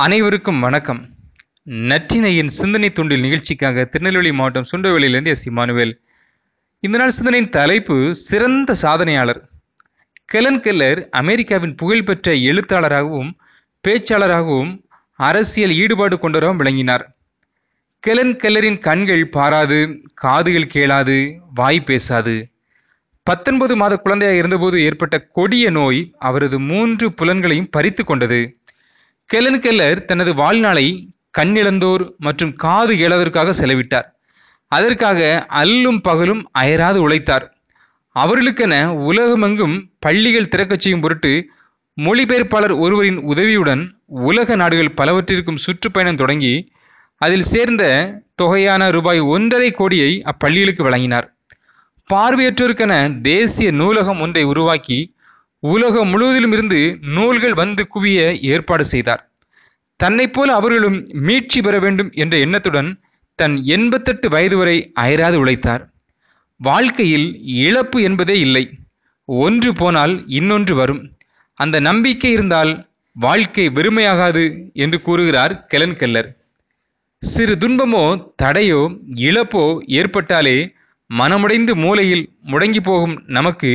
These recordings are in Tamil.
அனைவருக்கும் வணக்கம். நற்றினையின் சிந்தனை துண்டில் நிகழ்ச்சிக்காக திருநெல்வேலி மாவட்டம் சுண்டவேலியிலிருந்து எஸ். இமானுவேல். இந்த நாள் சிந்தனையின் தலைப்பு சிறந்த சாதனையாளர். கெலன் கெல்லர் அமெரிக்காவின் புகழ்பெற்ற எழுத்தாளராகவும் பேச்சாளராகவும் அரசியல் ஈடுபாடு கொண்டவராகவும் விளங்கினார். கெலன் கெல்லரின் கண்கள் பாராது காதுகள் கேளாது வாய் பேசாது. பத்தொன்பது மாத குழந்தையாக இருந்தபோது ஏற்பட்ட கொடிய நோய் அவரது மூன்று புலன்களையும் பறித்து கொண்டது. கெலன் கெல்லர் தனது வாழ்நாளை கண்ணிழந்தோர் மற்றும் காது கேளதற்காக செலவிட்டார். அதற்காக அல்லும் பகலும் அயராது உழைத்தார். அவர்களுக்கென உலகமெங்கும் பள்ளிகள் திறக்கச் செய்யும் பொருட்டு மொழிபெயர்ப்பாளர் ஒருவரின் உதவியுடன் உலக நாடுகள் பலவற்றிற்கும் சுற்றுப்பயணம் தொடங்கி அதில் சேர்ந்த தொகையான ரூபாய் ஒன்றரை கோடியை அப்பள்ளிகளுக்கு வழங்கினார். பார்வையற்றோருக்கென தேசிய நூலகம் ஒன்றை உருவாக்கி உலகம் முழுவதிலும் இருந்து நூல்கள் வந்து குவிய ஏற்பாடு செய்தார். தன்னைப் போல அவர்களும் மீட்சி பெற வேண்டும் என்ற எண்ணத்துடன் தன் எண்பத்தெட்டு வயது வரை அயராது உழைத்தார். வாழ்க்கையில் இழப்பு என்பதே இல்லை. ஒன்று போனால் இன்னொன்று வரும். அந்த நம்பிக்கை இருந்தால் வாழ்க்கை வெறுமையாகாது என்று கூறுகிறார் கெலன் கெல்லர். சிறு துன்பமோ தடையோ இழப்போ ஏற்பட்டாலே மனமுடைந்து மூலையில் முடங்கி போகும் நமக்கு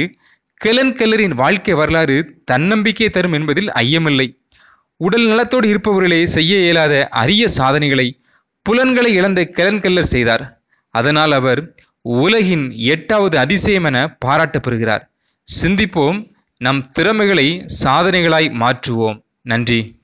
கெலன் கெல்லரின் வாழ்க்கை வரலாறு தன்னம்பிக்கை தரும் என்பதில் ஐயமில்லை. உடல் நலத்தோடு இருப்பவர்களே செய்ய இயலாத அரிய சாதனைகளை புலன்களை இழந்த கெலன் செய்தார். அதனால் அவர் உலகின் எட்டாவது அதிசயம் என பாராட்டப்பெறுகிறார் சிந்திப்போம் நம் திறமைகளை சாதனைகளாய் மாற்றுவோம். நன்றி.